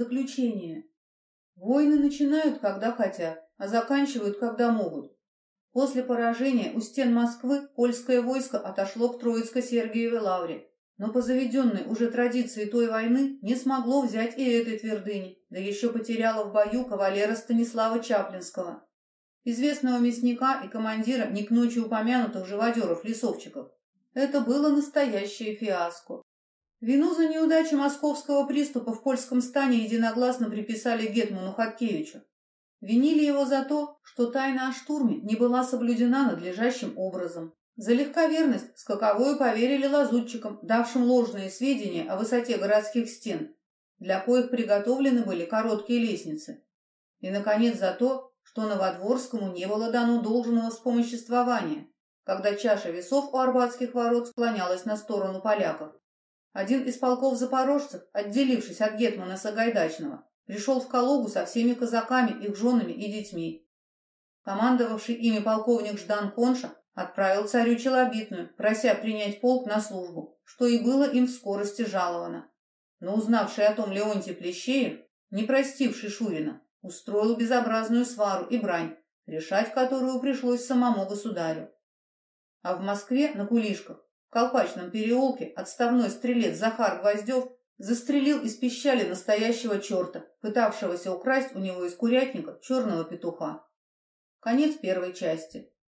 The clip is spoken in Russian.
Заключение. Войны начинают, когда хотят, а заканчивают, когда могут. После поражения у стен Москвы польское войско отошло к Троицко-Сергиевой лавре, но по заведенной уже традиции той войны не смогло взять и этой твердыни, да еще потеряло в бою кавалера Станислава Чаплинского, известного мясника и командира не к ночи упомянутых живодеров-лесовчиков. Это было настоящее фиаско. Вину за неудачу московского приступа в польском стане единогласно приписали Гетману Хаткевичу. Винили его за то, что тайна о штурме не была соблюдена надлежащим образом. За легковерность с каковою поверили лазутчикам, давшим ложные сведения о высоте городских стен, для коих приготовлены были короткие лестницы. И, наконец, за то, что Новодворскому не было дано должного вспомоществования, когда чаша весов у Арбатских ворот склонялась на сторону поляков. Один из полков запорожцев, отделившись от гетмана Сагайдачного, пришел в Калугу со всеми казаками, их женами и детьми. Командовавший ими полковник Ждан Конша отправил царю Челобитную, прося принять полк на службу, что и было им в скорости жаловано. Но узнавший о том Леонтий Плещеев, не простивший Шурина, устроил безобразную свару и брань, решать которую пришлось самому государю. А в Москве на кулишках, в Колпачном переулке, отставной стрелец Захар Гвоздев застрелил из пищали настоящего черта, пытавшегося украсть у него из курятника черного петуха. Конец первой части.